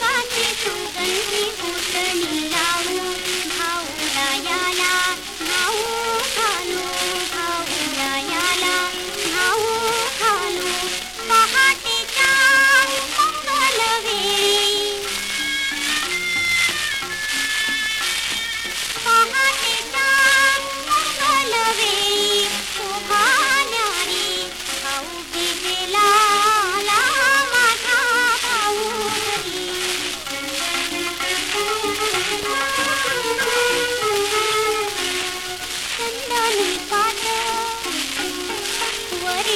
गाते तू 是你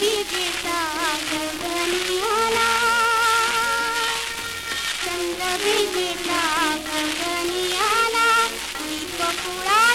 बेता गन्याना विता गन्याना कपुरा